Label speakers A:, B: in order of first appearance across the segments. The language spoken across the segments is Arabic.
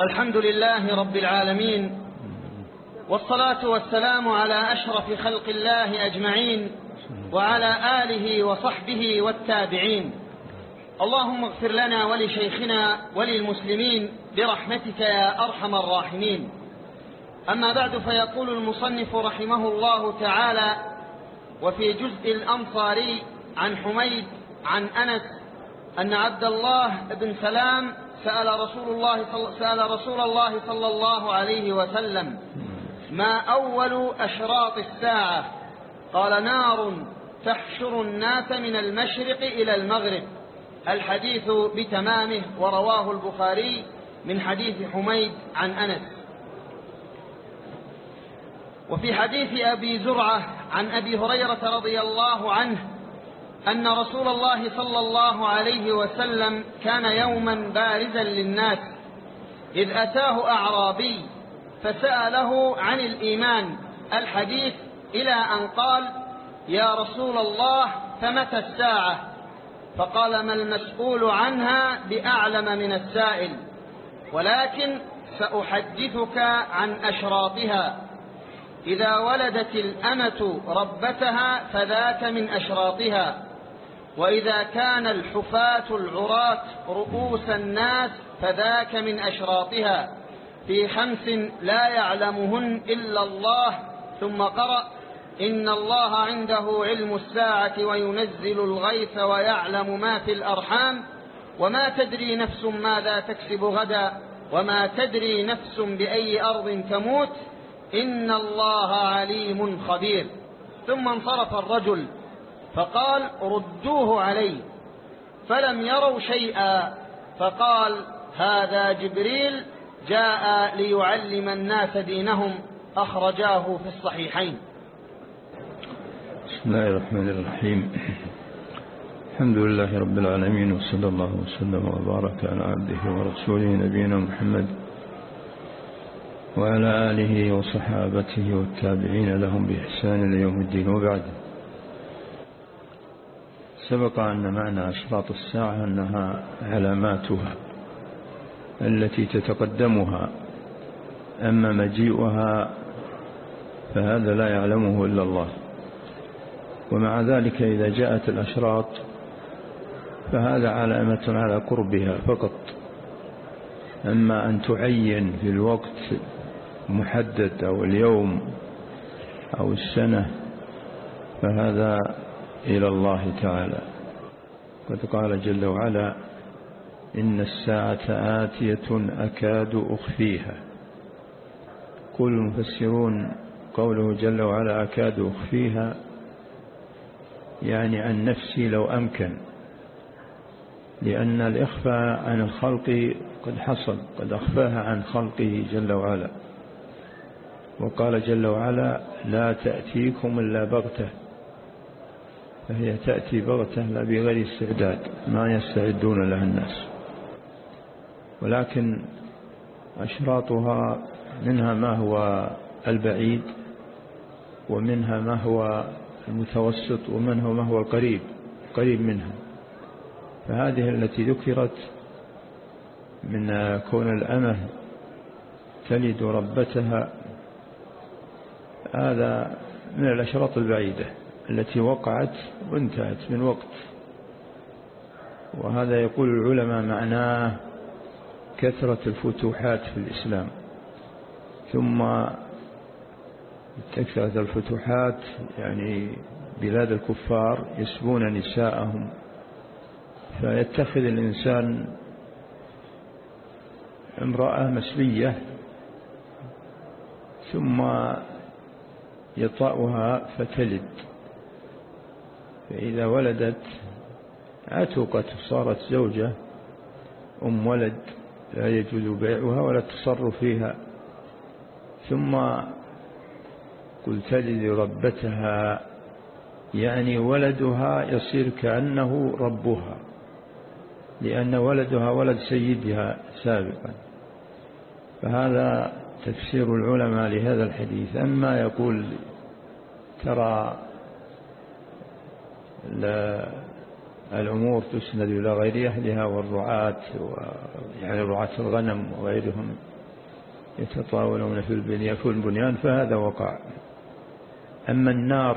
A: الحمد لله رب العالمين والصلاة والسلام على أشرف خلق الله أجمعين وعلى آله وصحبه والتابعين. اللهم اغفر لنا ولشيخنا وللمسلمين برحمتك يا أرحم الراحمين. أما بعد فيقول المصنف رحمه الله تعالى وفي جزء الأنصاري عن حميد عن أنس أن عبد الله بن سلام سأل رسول الله صل... سأل رسول الله صلى الله عليه وسلم ما أول أشراط الساعة؟ قال نار تحشر الناس من المشرق إلى المغرب. الحديث بتمامه ورواه البخاري من حديث حميد عن أنس. وفي حديث أبي زرعة عن أبي هريرة رضي الله عنه أن رسول الله صلى الله عليه وسلم كان يوما بارزا للناس إذ أتاه أعرابي فسأله عن الإيمان الحديث إلى أن قال يا رسول الله فمتى الساعة؟ فقال ما المسؤول عنها بأعلم من السائل ولكن سأحدثك عن أشراطها. إذا ولدت الأمة ربتها فذاك من أشراطها. وإذا كان الحفاة العراة رؤوس الناس فذاك من أشراطها. في خمس لا يعلمهن إلا الله ثم قرأ إن الله عنده علم الساعة وينزل الغيث ويعلم ما في الأرحام وما تدري نفس ماذا تكسب غدا وما تدري نفس بأي أرض تموت إن الله عليم خبير. ثم انصرف الرجل فقال ردوه علي فلم يروا شيئا. فقال هذا جبريل جاء ليعلم الناس دينهم أخرجاه في الصحيحين.
B: بسم الله الرحمن الرحيم. الحمد لله رب العالمين وصلى الله وسلم وبارك على عبده ورسوله نبينا محمد وعلى آله وصحابته والتابعين لهم بإحسان ليوم الدين. وبعد سبق أن معنى أشراط الساعة أنها علاماتها التي تتقدمها. أما مجيئها فهذا لا يعلمه إلا الله. ومع ذلك إذا جاءت الأشراط فهذا علامة على قربها فقط. أما أن تعين في الوقت محدد أو اليوم أو السنة فهذا إلى الله تعالى. قد قال جل وعلا إن الساعة آتية أكاد أخفيها. كل المفسرون قوله جل وعلا أكاد أخفيها يعني عن نفسي لو أمكن لأن الإخفاء عن الخلق قد حصل قد أخفاها عن خلقه جل وعلا. وقال جل وعلا لا تأتيكم إلا بغتة. فهي تأتي بغتة لا بغير استعداد ما يستعدون لها الناس. ولكن أشراطها منها ما هو البعيد ومنها ما هو المتوسط ومنها ما هو القريب قريب منها. فهذه التي ذكرت من كون الأمة تلد ربتها هذا من الأشراط البعيدة. التي وقعت وانتهت من وقت. وهذا يقول العلماء معناه كثرة الفتوحات في الإسلام. ثم كثرة الفتوحات يعني بلاد الكفار يسبون نساءهم. فيتخذ الإنسان امرأة مسلية ثم يطأها فتلد. فإذا ولدت عتقت صارت زوجة أم ولد لا يجوز بيعها ولا التصرف فيها. ثم قل تلد ربتها يعني ولدها يصير كأنه ربها لأن ولدها ولد سيدها سابقا. فهذا تفسير العلماء لهذا الحديث. أما يقول ترى الأمور تسند إلى غير أهلها والرعاة يعني رعاة الغنم وغيرهم يتطاولون في البنيان في البنيان فهذا وقع. أما النار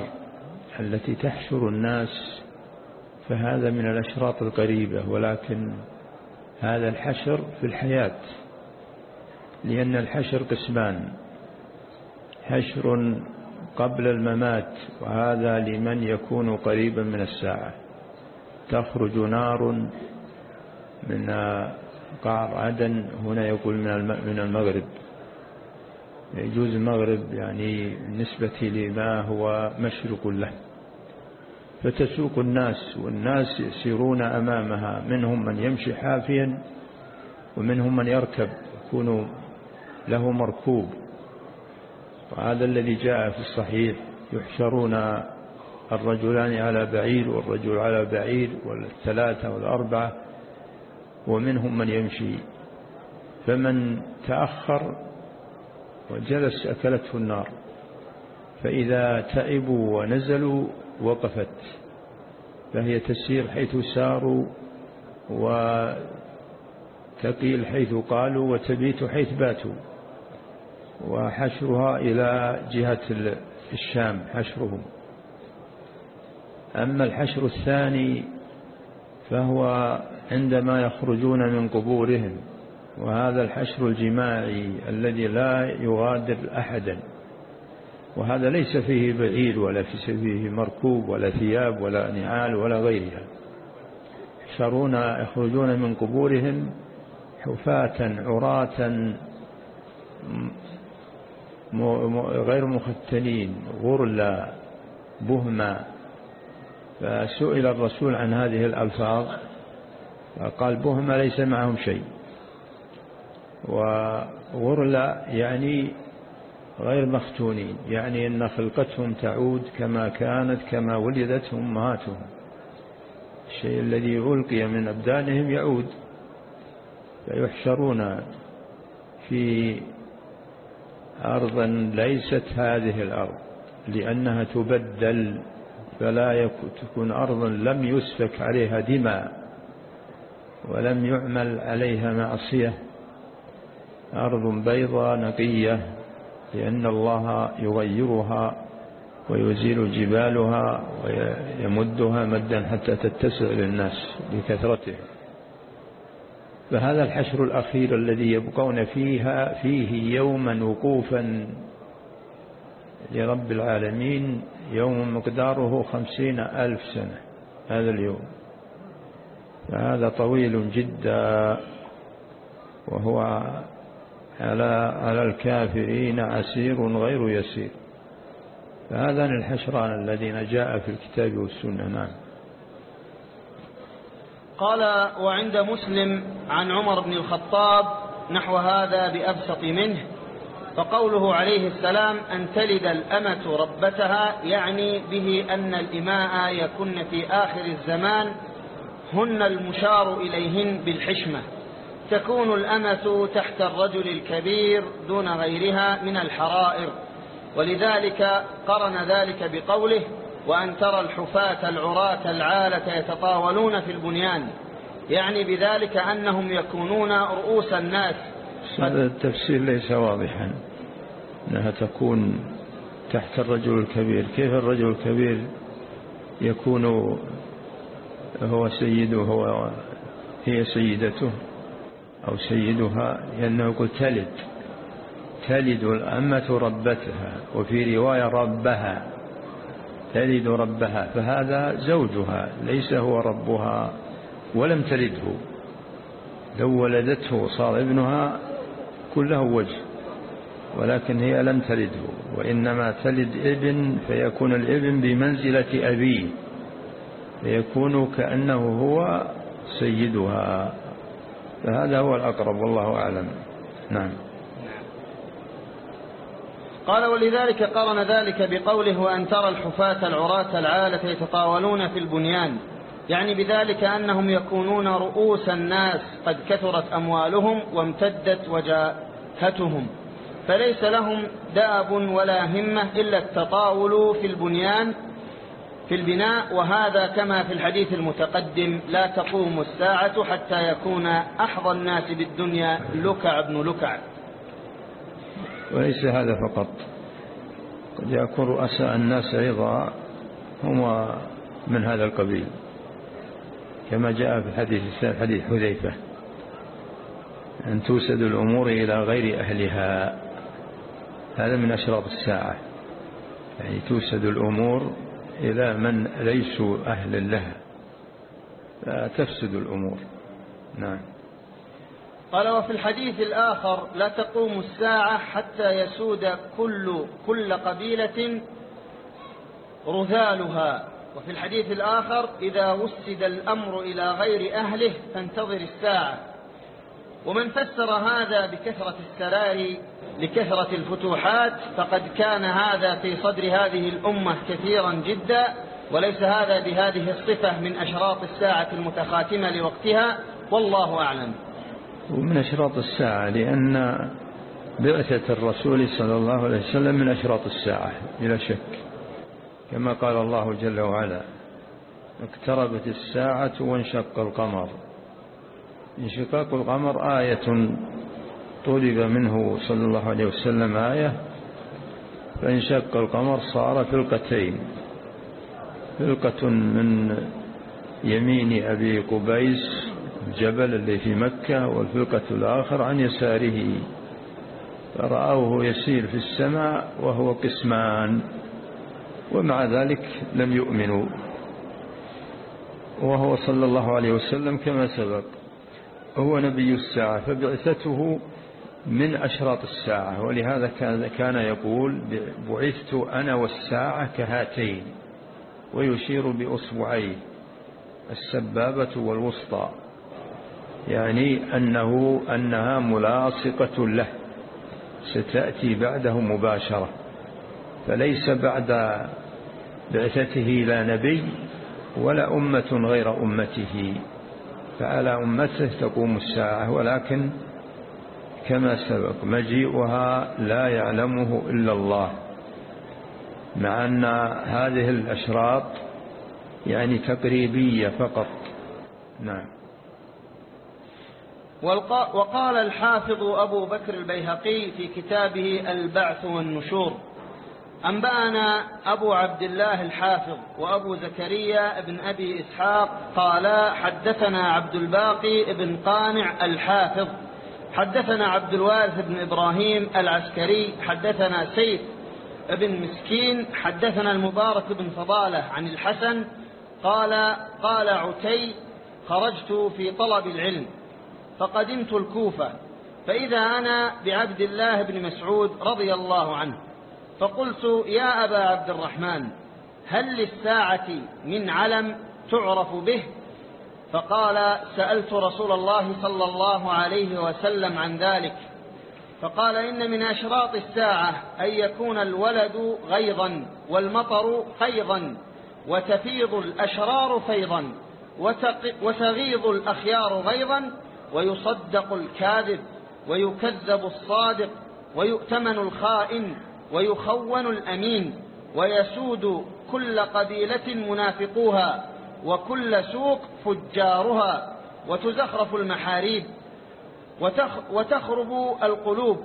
B: التي تحشر الناس فهذا من الأشراط القريبة ولكن هذا الحشر في الحياة لأن الحشر قسمان. حشر قبل الممات وهذا لمن يكون قريبا من الساعة. تخرج نار من قعر عدن هنا يقول من المغرب. يجوز المغرب يعني بالنسبة لما هو مشرق له. فتسوق الناس والناس يسيرون أمامها. منهم من يمشي حافيا ومنهم من يركب. يكون له مركوب. وهذا الذي جاء في الصحيح يحشرون الرجلان على بعير والرجل على بعير والثلاثة والأربعة ومنهم من يمشي. فمن تأخر وجلس أكلته النار فإذا تعبوا ونزلوا وقفت فهي تسير حيث ساروا وتقيل حيث قالوا وتبيت حيث باتوا. وحشرها إلى جهة الشام حشرهم. أما الحشر الثاني فهو عندما يخرجون من قبورهم وهذا الحشر الجماعي الذي لا يغادر أحدا. وهذا ليس فيه بعيد ولا فيه مركوب ولا ثياب ولا نعال ولا غيرها. يحشرون يخرجون من قبورهم حفاة عراة غير مختنين غرلا بهما. فسئل الرسول عن هذه الألفاظ فقال بهما ليس معهم شيء. وغرلا يعني غير مختونين يعني أن خلقتهم تعود كما كانت كما ولدت أمهاتهم. الشيء الذي ألقي من أبدانهم يعود فيحشرون في أرض ليست هذه الأرض لأنها تبدل فلا تكون أرضا لم يسفك عليها دماء ولم يعمل عليها معصية. أرض بيضاء نقية لأن الله يغيرها ويزيل جبالها ويمدها مدا حتى تتسع للناس بكثرتها. فهذا الحشر الأخير الذي يبقون فيها فيه يوما وقوفا لرب العالمين يوم مقداره خمسين ألف سنة هذا اليوم. فهذا طويل جدا وهو على على الكافرين عسير غير يسير. فهذان الحشران الذين جاء في الكتاب والسنة نعم.
A: قال وعند مسلم عن عمر بن الخطاب نحو هذا بأبسط منه فقوله عليه السلام أن تلد الأمة ربتها يعني به أن الإماء يكن في آخر الزمان هن المشار إليهن بالحشمة. تكون الأمة تحت الرجل الكبير دون غيرها من الحرائر. ولذلك قرن ذلك بقوله وأن ترى الحفاة العراة العالة يتطاولون في البنيان. يعني بذلك أنهم يكونون رؤوس الناس.
B: هذا التفسير ليس واضحا. أنها تكون تحت الرجل الكبير. كيف الرجل الكبير يكون هو سيده هو هي سيدته أو سيدها؟ لأنه يقول تلد. تلد الأمة ربتها. وفي رواية ربها. تلد ربها فهذا زوجها ليس هو ربها ولم تلده. لو ولدته صار ابنها كله وجه ولكن هي لم تلده. وإنما تلد ابن فيكون الابن بمنزلة أبيه فيكون كأنه هو سيدها. فهذا هو الأقرب والله أعلم. نعم.
A: قال ولذلك قرن ذلك بقوله وأن ترى الحفاة العراة العالة يتطاولون في البنيان يعني بذلك أنهم يكونون رؤوس الناس قد كثرت أموالهم وامتدت وجاهتهم. فليس لهم داب ولا همة إلا التطاول في البنيان في البناء. وهذا كما في الحديث المتقدم لا تقوم الساعة حتى يكون أحظى الناس بالدنيا لكع بن لكع
B: وليس هذا فقط. قد يكون رؤساء الناس أيضا هم من هذا القبيل كما جاء في الحديث الثالث حديث حذيفة أن توسد الأمور إلى غير أهلها. هذا من أشراط الساعة. يعني توسد الأمور إلى من ليسوا أهل لها. فتفسد الأمور. نعم.
A: قال وفي الحديث الآخر لا تقوم الساعة حتى يسود كل, كل قبيلة رذالها. وفي الحديث الآخر إذا وسد الأمر إلى غير أهله فانتظر الساعة. ومن فسر هذا بكثرة السرار لكثرة الفتوحات فقد كان هذا في صدر هذه الأمة كثيرا جدا وليس هذا بهذه الصفة من أشراط الساعة المتخاتمة لوقتها والله أعلم.
B: ومن أشراط الساعة لأن بعثة الرسول صلى الله عليه وسلم من أشراط الساعة بلا شك. كما قال الله جل وعلا اقتربت الساعة وانشق القمر. انشقاق القمر آية طلب منه صلى الله عليه وسلم آية فانشق القمر صار فلقتين. فلقة من يمين أبي قبيس الجبل اللي في مكة والفلقة الآخر عن يساره فرأوه يسير في السماء وهو قسمان ومع ذلك لم يؤمنوا. وهو صلى الله عليه وسلم كما سبق هو نبي الساعة فبعثته من أشراط الساعة ولهذا كان يقول بعثت أنا والساعة كهاتين ويشير بأصبعيه السبابة والوسطى. يعني أنه أنها ملاصقة له. ستأتي بعده مباشرة. فليس بعد بعثته لا نبي ولا أمة غير أمته. فعلى أمته تقوم الساعة ولكن كما سبق مجيئها لا يعلمه إلا الله. مع أن هذه الأشراط يعني تقريبية فقط. نعم.
A: وقال الحافظ أبو بكر البيهقي في كتابه البعث والنشور أنبأنا أبو عبد الله الحافظ وأبو زكريا بن أبي إسحاق قالا حدثنا عبد الباقي بن قانع الحافظ حدثنا عبد الوارث بن إبراهيم العسكري حدثنا سيف بن مسكين حدثنا المبارك بن فضالة عن الحسن قال قال عتي خرجت في طلب العلم. فقدمت الكوفة فإذا أنا بعبد الله بن مسعود رضي الله عنه فقلت يا أبا عبد الرحمن هل للساعة من علم تعرف به؟ فقال سألت رسول الله صلى الله عليه وسلم عن ذلك فقال إن من أشراط الساعة أن يكون الولد غيظا والمطر قيظا وتفيض الأشرار فيضا وتغيظ الأخيار غيظا ويصدق الكاذب ويكذب الصادق ويؤتمن الخائن ويخون الأمين ويسود كل قبيلة منافقوها وكل سوق فجارها وتزخرف المحاريب وتخرب القلوب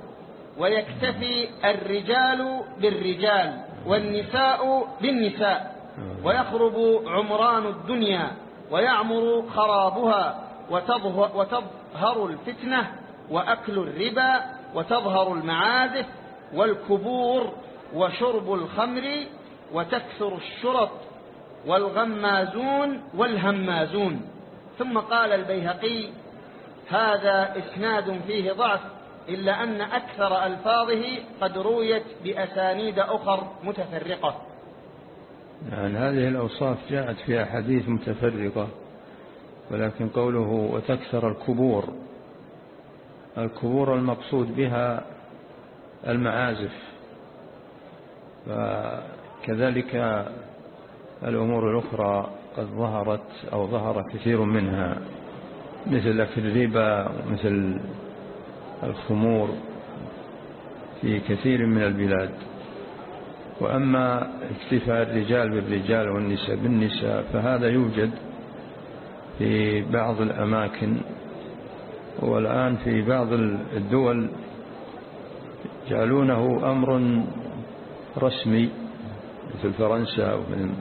A: ويكتفي الرجال بالرجال والنساء بالنساء ويخرب عمران الدنيا ويعمر خرابها وتظهر الفتنة وأكل الربا وتظهر المعازف والكبور وشرب الخمر وتكثر الشرط والغمازون والهمازون. ثم قال البيهقي هذا إسناد فيه ضعف إلا أن أكثر ألفاظه قد رويت بأسانيد أخر متفرقة.
B: يعني هذه الأوصاف جاءت في أحاديث متفرقة. ولكن قوله وتكثر الكبور الكبور المقصود بها المعازف. وكذلك الأمور الأخرى قد ظهرت أو ظهر كثير منها مثل أكل الربا ومثل الخمور في كثير من البلاد. وأما اكتفاء الرجال بالرجال والنساء بالنساء فهذا يوجد في بعض الأماكن والآن في بعض الدول جعلونه أمر رسمي مثل فرنسا ومن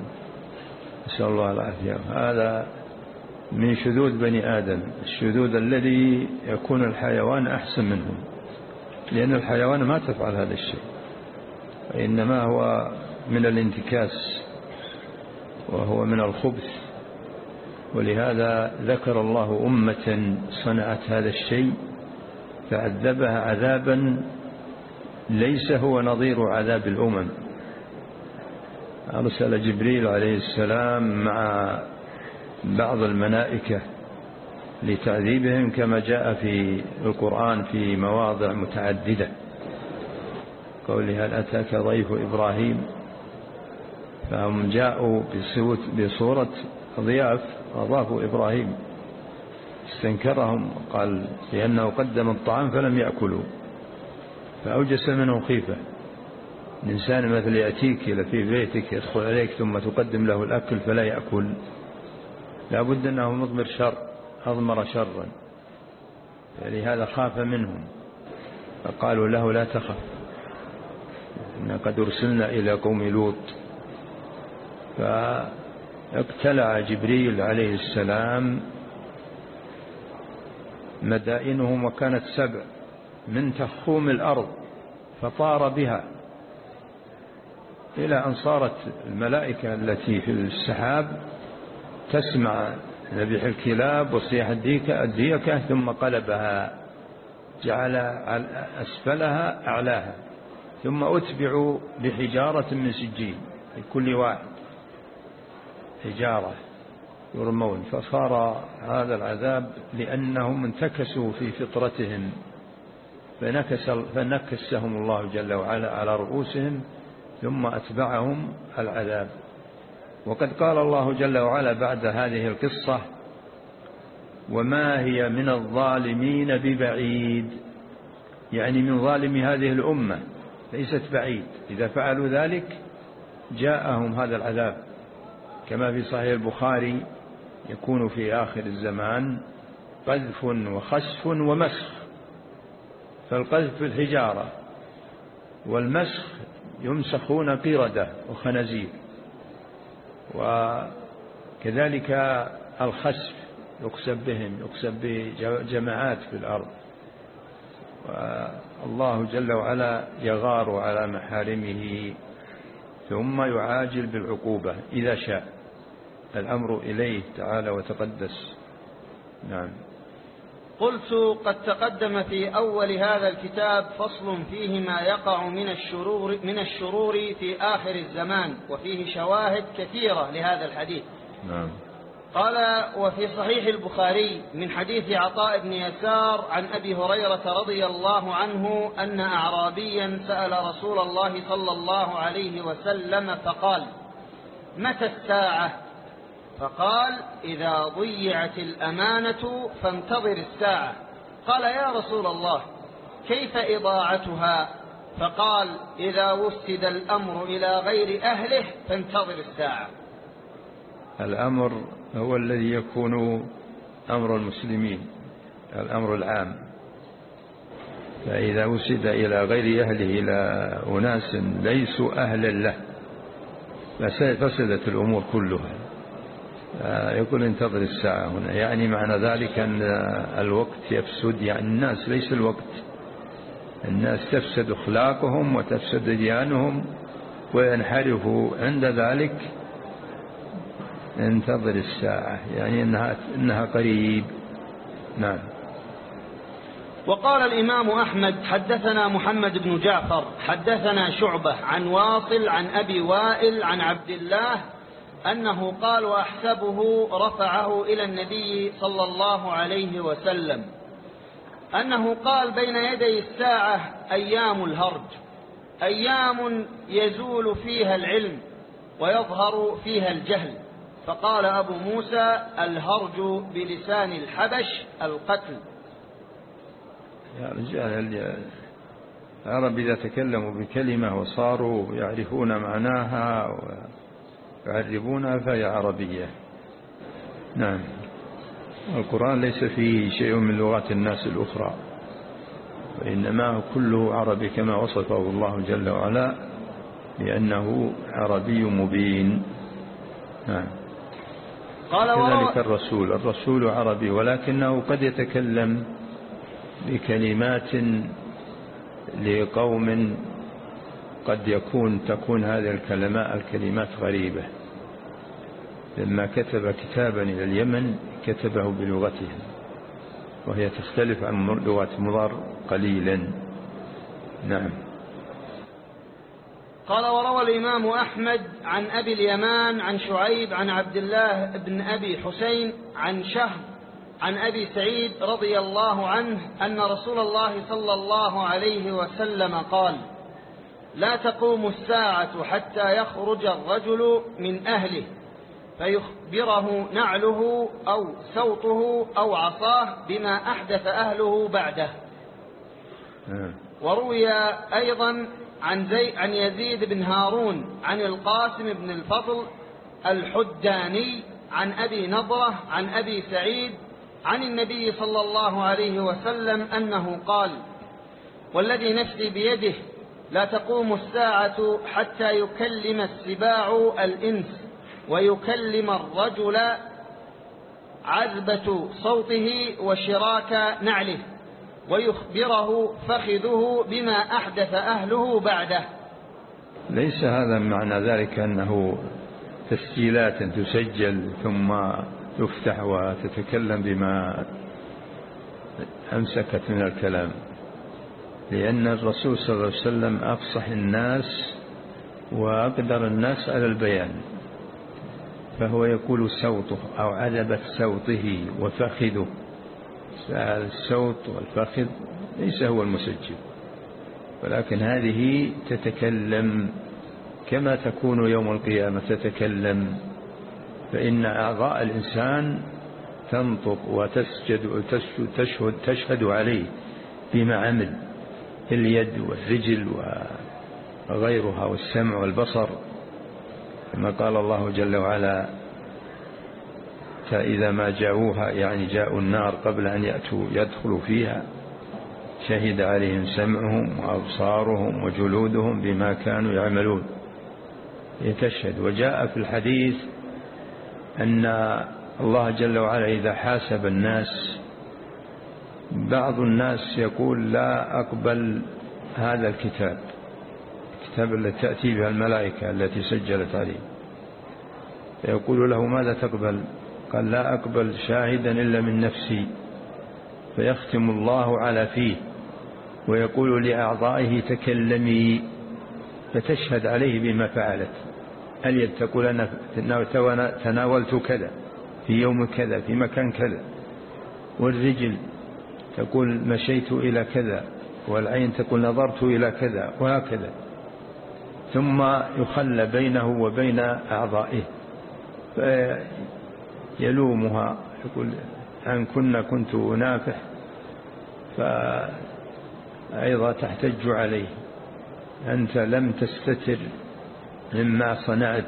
B: نسأل الله العافية. هذا من شذوذ بني آدم الشذوذ الذي يكون الحيوان أحسن منهم لأن الحيوان ما تفعل هذا الشيء إنما هو من الانتكاس وهو من الخبث. ولهذا ذكر الله أمة صنعت هذا الشيء فعذبها عذابا ليس هو نظير عذاب الأمم. أرسل جبريل عليه السلام مع بعض الملائكة لتعذيبهم كما جاء في القرآن في مواضع متعددة. قوله هل أتاك ضيف إبراهيم؟ فهم جاءوا بصورة ضياف أضافوا إبراهيم. استنكرهم قال لأنه قدم الطعام فلم يأكلوا فأوجس منهم خيفة. الإنسان مثل يأتيك إلى في بيتك يدخل عليك ثم تقدم له الأكل فلا يأكل. لا بد أنه مضمر شر أضمر شرا. لهذا خاف منهم. فقالوا له لا تخف إن قد أرسلنا إلى قوم لوط. فاقتلع جبريل عليه السلام مدائنهم وكانت سبع من تخوم الأرض فطار بها إلى أن صارت الملائكة التي في السحاب تسمع ذبح الكلاب وصيح الديكة, الديكة ثم قلبها جعل أسفلها أعلاها ثم أتبعوا بحجارة من سجين لكل واحد. حجارة يرمون فصار هذا العذاب لأنهم انتكسوا في فطرتهم فنكس فنكسهم الله جل وعلا على رؤوسهم ثم أتبعهم العذاب. وقد قال الله جل وعلا بعد هذه القصة وما هي من الظالمين ببعيد. يعني من ظالم هذه الأمة ليست بعيد. إذا فعلوا ذلك جاءهم هذا العذاب. كما في صحيح البخاري يكون في آخر الزمان قذف وخسف ومسخ. فالقذف في الحجارة والمسخ يمسخون قردة وخنزير وكذلك الخسف يقسب بهم يقسب بجماعات في الأرض. والله جل وعلا يغار على محارمه ثم يعاجل بالعقوبة إذا شاء. الأمر إليه تعالى وتقدس. نعم.
A: قلت قد تقدم في أول هذا الكتاب فصل فيه ما يقع من الشرور, من الشرور في آخر الزمان وفيه شواهد كثيرة لهذا الحديث.
B: نعم.
A: قال وفي صحيح البخاري من حديث عطاء بن يسار عن أبي هريرة رضي الله عنه أن أعرابيا سأل رسول الله صلى الله عليه وسلم فقال متى الساعة؟ فقال إذا ضيعت الأمانة فانتظر الساعة. قال يا رسول الله كيف إضاعتها؟ فقال إذا وسد الأمر إلى غير أهله فانتظر الساعة.
B: الأمر هو الذي يكون أمر المسلمين الأمر العام. فإذا وسد إلى غير أهله إلى أناس ليسوا أهلا له فسدت الأمور كلها. يقول انتظر الساعة هنا. يعني معنى ذلك أن الوقت يفسد يعني الناس ليس الوقت. الناس تفسد أخلاقهم وتفسد ديانهم وينحرفوا. عند ذلك انتظر الساعة يعني إنها, إنها قريب. نعم.
A: وقال الإمام أحمد حدثنا محمد بن جعفر حدثنا شعبة عن واصل عن أبي وائل عن عبد الله أنه قال وأحسبه رفعه إلى النبي صلى الله عليه وسلم. أنه قال بين يدي الساعة أيام الهرج. أيام يزول فيها العلم ويظهر فيها الجهل. فقال أبو موسى الهرج بلسان الحبش القتل.
B: يا رجال العرب إذا تكلموا بكلمة وصاروا يعرفون معناها ويعربونها فهي عربية. نعم. القرآن ليس فيه شيء من لغات الناس الأخرى وإنما كله عربي كما وصفه الله جل وعلا لأنه عربي مبين. نعم. قال كذلك الرسول. الرسول عربي ولكنه قد يتكلم بكلمات لقوم قد يكون تكون هذه الكلمات الكلمات غريبة. لما كتب كتابا إلى اليمن كتبه بلغتهم وهي تختلف عن لغة مضر قليلا. نعم.
A: قال وروى الإمام أحمد عن أبي اليمان عن شعيب عن عبد الله بن أبي حسين عن شهر عن أبي سعيد رضي الله عنه أن رسول الله صلى الله عليه وسلم قال لا تقوم الساعة حتى يخرج الرجل من أهله. فيخبره نعله أو سوطه أو عصاه بما أحدث أهله بعده نعم. وروي أيضا عن, زي عن يزيد بن هارون عن القاسم بن الفضل الحداني عن أبي نضرة عن أبي سعيد عن النبي صلى الله عليه وسلم أنه قال والذي نفسي بيده لا تقوم الساعة حتى يكلم السباع الإنس ويكلم الرجل عذبة صوته وشراك نعله ويخبره فخذه بما أحدث أهله بعده.
B: ليس هذا معنى ذلك أنه تسجيلات تسجل ثم تفتح وتتكلم بما أمسكت من الكلام لأن الرسول صلى الله عليه وسلم أفصح الناس وأقدر الناس على البيان. فهو يقول سوطه أو عذبة سوطه وفخذه. السوط والفخذ ليس هو المسجل ولكن هذه تتكلم كما تكون يوم القيامة تتكلم. فإن أعضاء الإنسان تنطق وتسجد وتشهد تشهد عليه بما عمل اليد والرجل وغيرها والسمع والبصر. كما قال الله جل وعلا فإذا ما جاءوها يعني جاءوا النار قبل أن يأتوا يدخلوا فيها شهد عليهم سمعهم وأبصارهم وجلودهم بما كانوا يعملون. يتشهد وجاء في الحديث أن الله جل وعلا إذا حاسب الناس بعض الناس يقول لا أقبل هذا الكتاب. الكتاب التي تأتي بها الملائكة التي سجلت عليه. فيقول له ماذا تقبل؟ قال لا أقبل شاهدا إلا من نفسي فيختم الله على فيه ويقول لأعضائه تكلمي فتشهد عليه بما فعلت. اليد تقول أنا تناولت كذا في يوم كذا في مكان كذا. والرجل تقول مشيت إلى كذا والعين تقول نظرت إلى كذا وهكذا. ثم يخلى بينه وبين أعضائه. يلومها يقول أن كنا كنت أنافح فأيضا تحتج عليه. أنت لم تستتر مما صنعت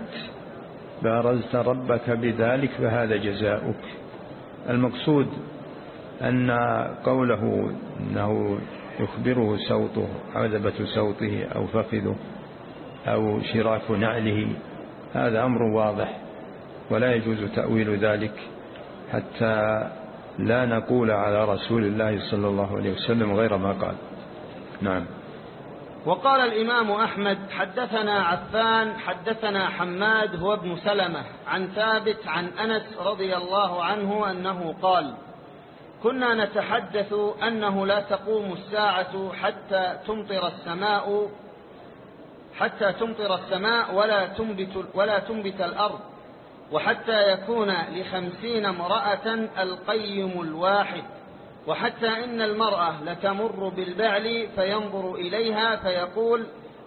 B: بارزت ربك بذلك فهذا جزاؤك. المقصود أن قوله أنه يخبره صوته عذبة صوته أو فخذه أو شراك نعله. هذا أمر واضح ولا يجوز تأويل ذلك حتى لا نقول على رسول الله صلى الله عليه وسلم غير ما قال. نعم.
A: وقال الإمام أحمد حدثنا عفان حدثنا حماد هو ابن سلمة عن ثابت عن أنس رضي الله عنه أنه قال كنا نتحدث أنه لا تقوم الساعة حتى تمطر السماء حتى تمطر السماء ولا تنبت, ولا تنبت الأرض وحتى يكون لخمسين امرأة القيم الواحد وحتى إن المرأة لتمر بالبعل فينظر إليها فيقول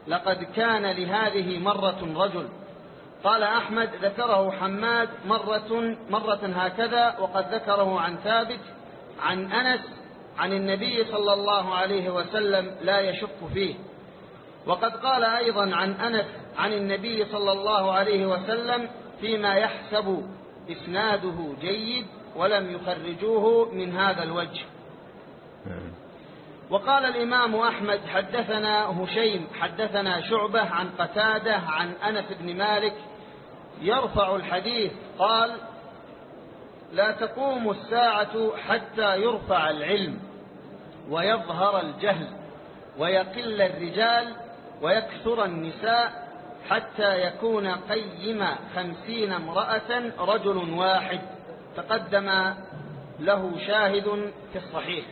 A: لقد كان لهذه مرة رجل قال أحمد ذكره حماد مرة, مرة هكذا وقد ذكره عن ثابت عن أنس عن النبي صلى الله عليه وسلم لا يشك فيه وقد قال أيضا عن أنس عن النبي صلى الله عليه وسلم فيما يحسب إسناده جيد ولم يخرجوه من هذا الوجه. وقال الإمام أحمد حدثنا هشيم حدثنا شعبة عن قتادة عن أنس بن مالك يرفع الحديث قال لا تقوم الساعة حتى يرفع العلم ويظهر الجهل ويقل الرجال ويكثر النساء حتى يكون قيم خمسين امرأة رجل واحد. تقدم له شاهد في الصحيح.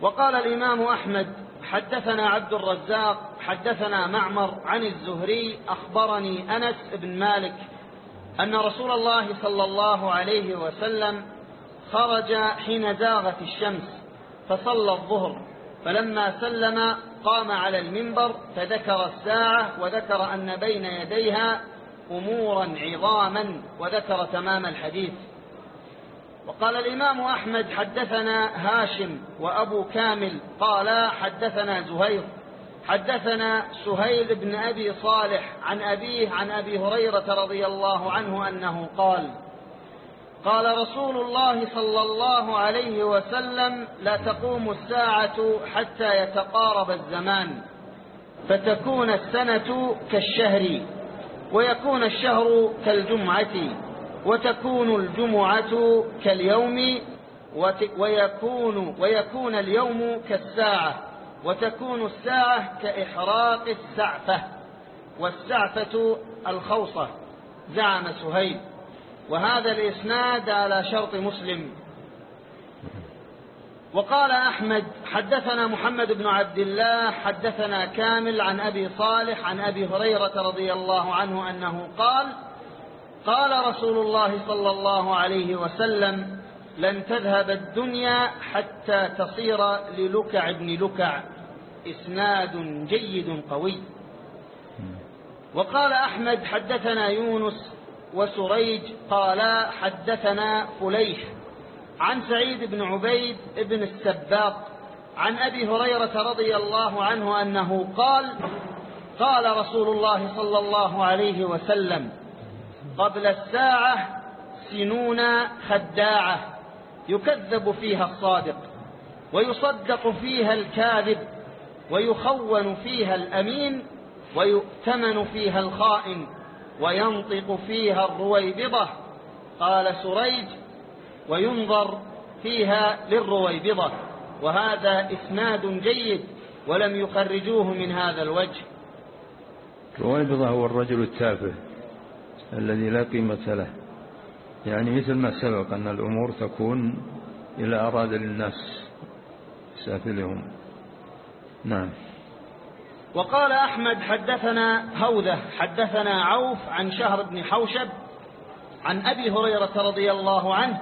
A: وقال الإمام أحمد حدثنا عبد الرزاق حدثنا معمر عن الزهري أخبرني أنس بن مالك أن رسول الله صلى الله عليه وسلم خرج حين زاغت الشمس فصلى الظهر. فلما سلم قام على المنبر فذكر الساعة وذكر أن بين يديها أمورا عظاما وذكر تمام الحديث. وقال الإمام أحمد حدثنا هاشم وأبو كامل قال حدثنا زهير حدثنا سهيل بن أبي صالح عن أبيه عن أبي هريرة رضي الله عنه أنه قال قال رسول الله صلى الله عليه وسلم لا تقوم الساعة حتى يتقارب الزمان فتكون السنة كالشهر ويكون الشهر كالجمعة وتكون الجمعة كاليوم ويكون, ويكون اليوم كالساعة وتكون الساعة كإحراق السعفة والسعفة الخوصة زعم سهيل. وهذا الإسناد على شرط مسلم. وقال أحمد حدثنا محمد بن عبد الله حدثنا كامل عن أبي صالح عن أبي هريرة رضي الله عنه أنه قال قال رسول الله صلى الله عليه وسلم لن تذهب الدنيا حتى تصير للكع بن لكع. إسناد جيد قوي. وقال أحمد حدثنا يونس وسريج قالا حدثنا فليح عن سعيد بن عبيد بن السباق عن أبي هريرة رضي الله عنه أنه قال قال رسول الله صلى الله عليه وسلم قبل الساعة سنون خداعة يكذب فيها الصادق ويصدق فيها الكاذب ويخون فيها الأمين ويؤتمن فيها الخائن وينطق فيها الرويبضة. قال سريج وينظر فيها للرويبضة. وهذا إسناد جيد ولم يخرجوه من هذا الوجه.
B: الرويبضة هو الرجل التافه الذي لا قيمة له. يعني مثل ما سبق أن الأمور تكون إلى أراد للناس سافلهم. نعم.
A: وقال أحمد حدثنا هوذة حدثنا عوف عن شهر بن حوشب عن أبي هريرة رضي الله عنه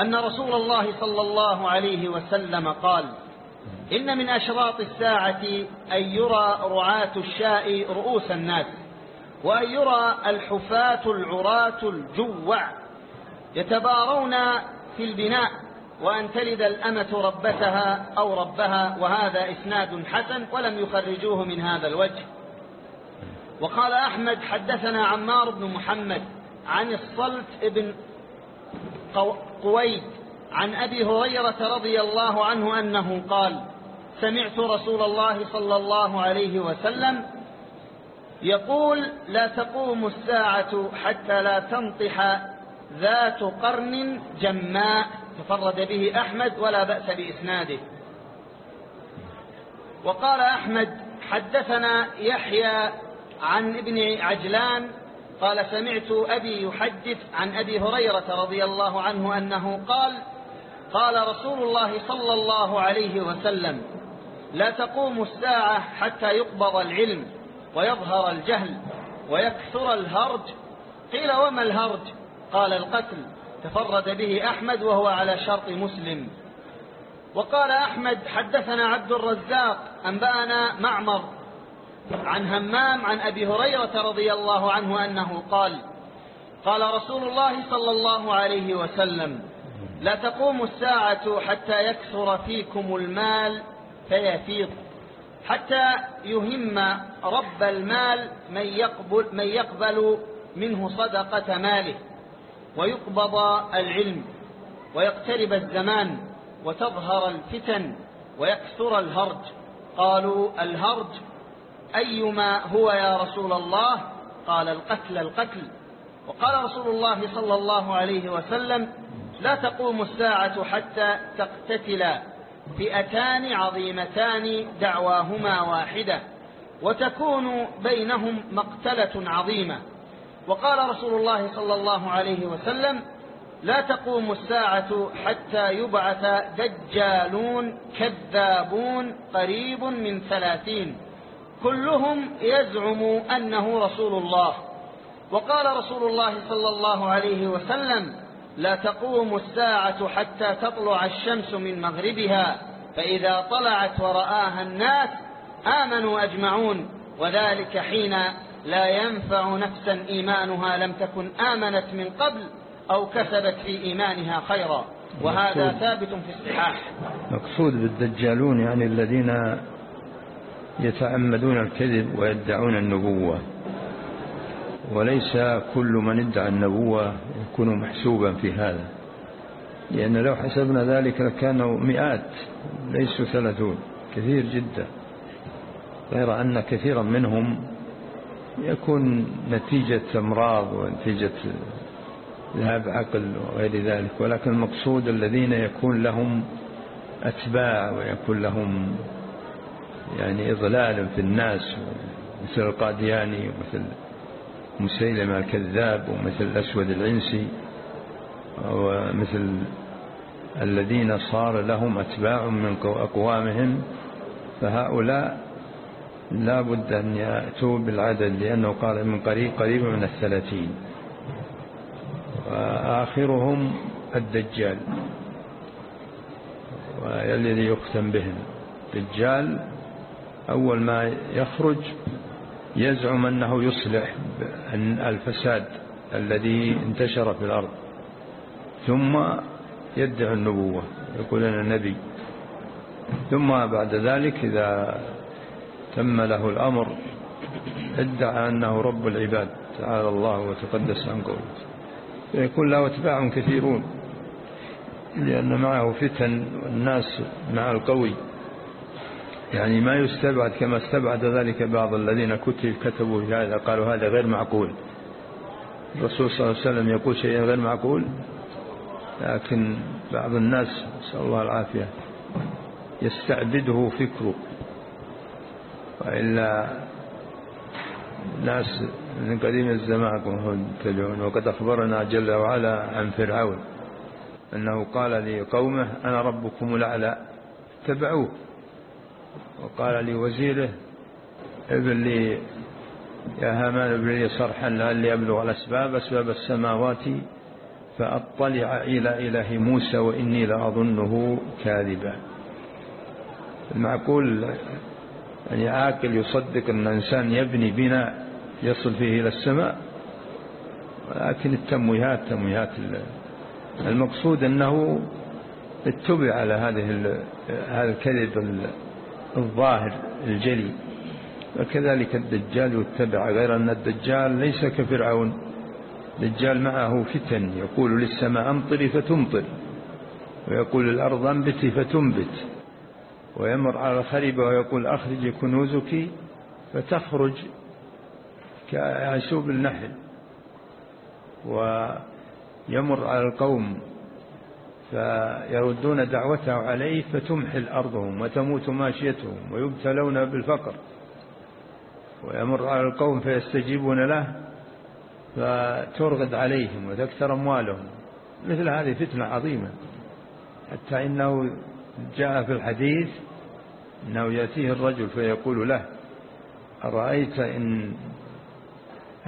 A: أن رسول الله صلى الله عليه وسلم قال إن من أشراط الساعة أن يرى رعاة الشاء رؤوس الناس وأن يرى الحفاة العراة الجوع يتبارون في البناء وأن تلد الأمة ربتها أو ربها وهذا إسناد حسن ولم يخرجوه من هذا الوجه. وقال أحمد حدثنا عمار بن محمد عن الصلت بن قويد عن أبي هريرة رضي الله عنه أنه قال سمعت رسول الله صلى الله عليه وسلم يقول لا تقوم الساعة حتى لا تنطح ذات قرن جماء. تفرد به أحمد ولا بأس بإسناده. وقال أحمد حدثنا يحيى عن ابن عجلان قال سمعت أبي يحدث عن أبي هريرة رضي الله عنه أنه قال قال رسول الله صلى الله عليه وسلم لا تقوم الساعة حتى يقبض العلم ويظهر الجهل ويكثر الهرج. قيل وما الهرج؟ قال القتل. تفرد به أحمد وهو على شرط مسلم. وقال أحمد حدثنا عبد الرزاق أنبأنا معمر عن همام عن أبي هريرة رضي الله عنه أنه قال قال رسول الله صلى الله عليه وسلم لا تقوم الساعة حتى يكثر فيكم المال فيفيض حتى يهم رب المال من يقبل, من يقبل منه صدقة ماله. ويقبض العلم ويقترب الزمان وتظهر الفتن ويكثر الهرج. قالوا الهرج أيما هو يا رسول الله؟ قال القتل القتل. وقال رسول الله صلى الله عليه وسلم لا تقوم الساعة حتى تقتتل فئتان عظيمتان دعواهما واحدة. وتكون بينهم مقتلة عظيمة. وقال رسول الله صلى الله عليه وسلم لا تقوم الساعة حتى يبعث دجالون كذابون قريب من ثلاثين. كلهم يزعم أنه رسول الله. وقال رسول الله صلى الله عليه وسلم لا تقوم الساعة حتى تطلع الشمس من مغربها فإذا طلعت ورآها الناس آمنوا أجمعون وذلك حين لا ينفع نفسا إيمانها لم تكن آمنت من قبل أو كسبت في إيمانها خيرا. وهذا ثابت في الصحاح
B: مقصود بالدجالون يعني الذين يتعمدون الكذب ويدعون النبوة. وليس كل من ادعى النبوة يكون محسوبا في هذا. لأن لو حسبنا ذلك لكانوا مئات ليسوا ثلاثون. كثير جدا. غير أن كثيرا منهم يكون نتيجة أمراض ونتيجة ذهاب عقل وغير ذلك ولكن المقصود الذين يكون لهم أتباع ويكون لهم يعني إضلال في الناس مثل القادياني ومثل مسيلمة الكذاب ومثل الأسود العنسي ومثل الذين صار لهم أتباع من أقوامهم فهؤلاء لا بد أن يأتوا بالعدد لأنه قال من قريب قريب من الثلاثين. وآخرهم الدجال والذي يختم بهم. دجال أول ما يخرج يزعم أنه يصلح الفساد الذي انتشر في الأرض. ثم يدعي النبوة يقول أنا نبي. ثم بعد ذلك إذا تم له الأمر ادعى أنه رب العباد تعالى الله وتقدس عن قوله. فيكون له أتباع كثيرون لأن معه فتن والناس مع القوي. يعني ما يستبعد كما استبعد ذلك بعض الذين كتب كتبوا هذا قالوا هذا غير معقول. الرسول صلى الله عليه وسلم يقول شيء غير معقول لكن بعض الناس نسأل الله العافية يستعبده فكره. وإلا ناس من قديم الزمان يتبعون وقد أخبرنا جل وعلا عن فرعون أنه قال لقومه أنا ربكم الأعلى اتبعوه. وقال لوزيره ابن لي يا هامان ابن لي صرحا لعلي أبلغ الأسباب أسباب السماوات فأطلع إلى إله موسى وإني لأظنه كاذبا. المعقول يعني عاقل يصدق أن الإنسان يبني بناء يصل فيه إلى السماء. ولكن التمويهات تمويهات المقصود أنه اتبع على هذه هذا الكذب الظاهر الجلي. وكذلك الدجال يتبع غير أن الدجال ليس كفرعون. الدجال معه فتن يقول للسماء أمطري فتمطر ويقول الأرض أنبتي فتنبت. ويمر على الخريبة ويقول أخرج كنوزك فتخرج كعسوب النحل. ويمر على القوم فيردون دعوته عليه فتمحل أرضهم وتموت ماشيتهم ويبتلون بالفقر. ويمر على القوم فيستجيبون له فترغد عليهم وتكثر أموالهم. مثل هذه فتنة عظيمة. حتى إنه جاء في الحديث أنه يأتيه الرجل فيقول له أرأيت إن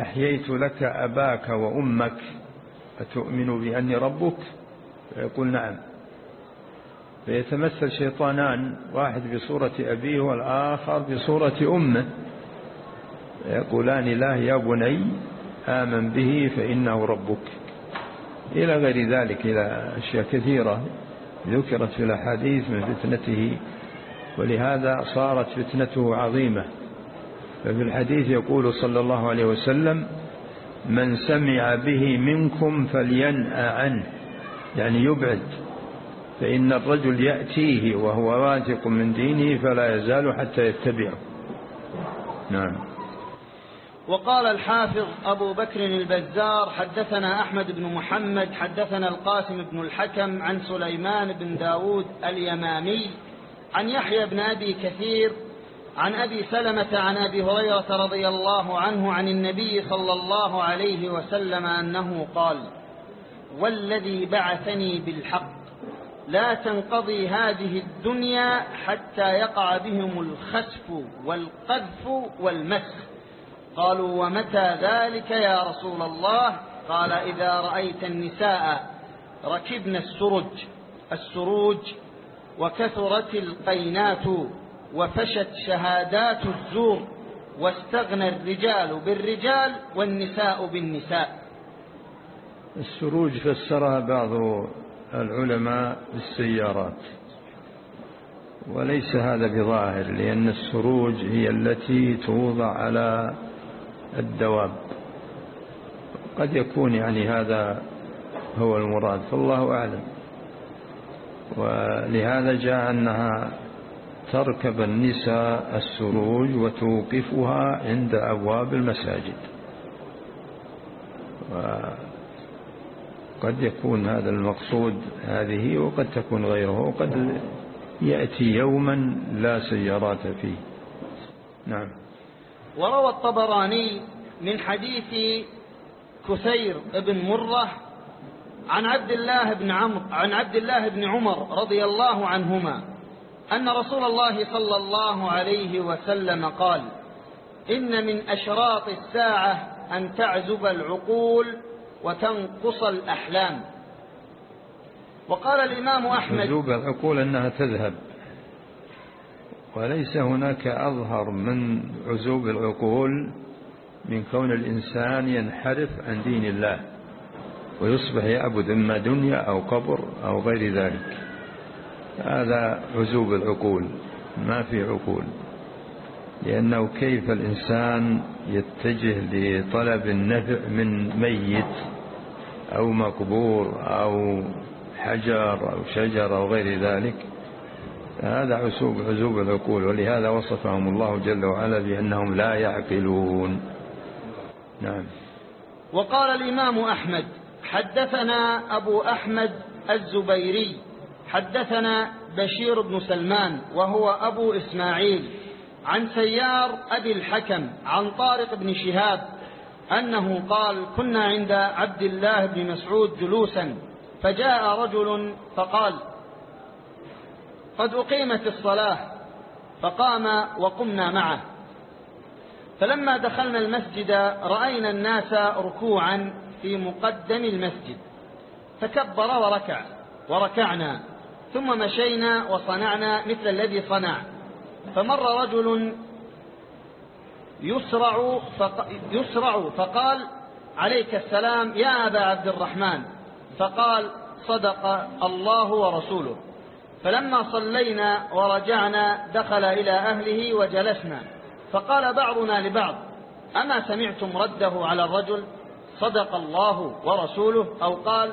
B: أحييت لك أباك وأمك أتؤمن بأني ربك؟ فيقول نعم. فيتمثل شيطانان واحد بصورة أبيه والآخر بصورة أمه. يقولان له يا بني آمن به فإنه ربك. إلى غير ذلك إلى أشياء كثيرة. ذكرت في الأحاديث من فتنته ولهذا صارت فتنته عظيمة. ففي الحديث يقول صلى الله عليه وسلم من سمع به منكم فلينأى عنه. يعني يبعد. فإن الرجل يأتيه وهو واثق من دينه فلا يزال حتى يتبعه. نعم.
A: وقال الحافظ أبو بكر البزار حدثنا أحمد بن محمد حدثنا القاسم بن الحكم عن سليمان بن داود اليمامي عن يحيى بن أبي كثير عن أبي سلمة عن أبي هريرة رضي الله عنه عن النبي صلى الله عليه وسلم أنه قال والذي بعثني بالحق لا تنقضي هذه الدنيا حتى يقع بهم الخسف والقذف والمسخ. قالوا ومتى ذلك يا رسول الله؟ قال إذا رأيت النساء ركبن السرج السروج وكثرت القينات وفشت شهادات الزور واستغنى الرجال بالرجال والنساء بالنساء.
B: السروج فسرها بعض العلماء بالسيارات وليس هذا بظاهر لأن السروج هي التي توضع على الدواب. قد يكون يعني هذا هو المراد فالله أعلم. ولهذا جاء أنها تركب النساء السروج وتوقفها عند أبواب المساجد. وقد يكون هذا المقصود هذه وقد تكون غيره وقد يأتي يوما لا سيارات فيه. نعم.
A: وروى الطبراني من حديث كثير بن مرة عن عبد الله بن عمرو عن عبد الله بن عمر رضي الله عنهما أن رسول الله صلى الله عليه وسلم قال إن من أشراط الساعة أن تعزب العقول وتنقص الأحلام. وقال الإمام أحمد
B: عزوب العقول أنها تذهب. وليس هناك أظهر من عزوب العقول من كون الإنسان ينحرف عن دين الله ويصبح يعبد إما دنيا أو قبر أو غير ذلك. هذا عزوب العقول ما في عقول. لأنه كيف الإنسان يتجه لطلب النفع من ميت أو مقبور أو حجر أو شجر أو غير ذلك؟ هذا عزوب عزوب العقول ولهذا وصفهم الله جل وعلا بأنهم لا يعقلون. نعم.
A: وقال الإمام أحمد حدثنا أبو أحمد الزبيري حدثنا بشير بن سلمان وهو أبو إسماعيل عن سيار أبي الحكم عن طارق بن شهاب أنه قال كنا عند عبد الله بن مسعود جلوسا فجاء رجل فقال قد أقيمت الصلاة فقام وقمنا معه. فلما دخلنا المسجد رأينا الناس ركوعا في مقدم المسجد. فكبر وركع وركعنا ثم مشينا وصنعنا مثل الذي صنع. فمر رجل يسرع, فق... يسرع فقال عليك السلام يا أبا عبد الرحمن. فقال صدق الله ورسوله. فلما صلينا ورجعنا دخل إلى أهله وجلسنا. فقال بعضنا لبعض أما سمعتم رده على الرجل صدق الله ورسوله أو قال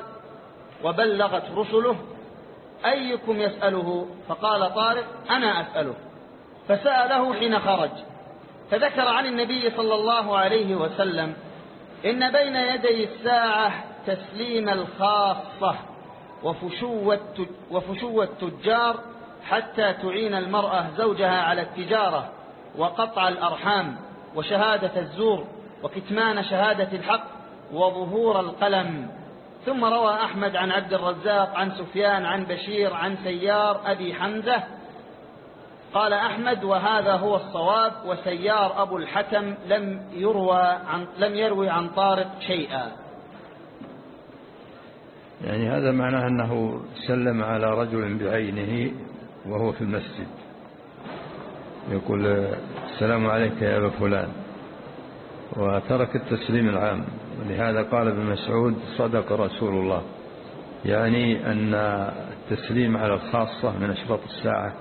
A: وبلغت رسله أيكم يسأله؟ فقال طارق أنا أسأله. فسأله حين خرج. فذكر عن النبي صلى الله عليه وسلم إن بين يدي الساعة تسليم الخاصة. وفشو التجار حتى تعين المرأة زوجها على التجارة وقطع الأرحام وشهادة الزور وكتمان شهادة الحق وظهور القلم. ثم روى أحمد عن عبد الرزاق عن سفيان عن بشير عن سيار أبي حمزة. قال أحمد وهذا هو الصواب وسيار أبو الحكم لم يروى عن لم يروي عن طارق شيئا.
B: يعني هذا معناه أنه سلم على رجل بعينه وهو في المسجد. يقول السلام عليك يا أبا فلان. وترك التسليم العام. ولهذا قال ابن مسعود صدق رسول الله. يعني أن التسليم على الخاصة من أشراط الساعة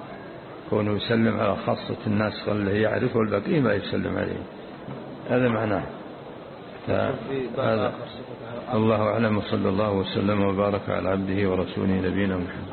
B: كونه يسلم على خاصة الناس اللي يعرفه والبقية ما يسلم عليه. هذا معناه. هذا. الله أعلم وصلى الله وسلم وبارك على عبده ورسوله نبينا محمد.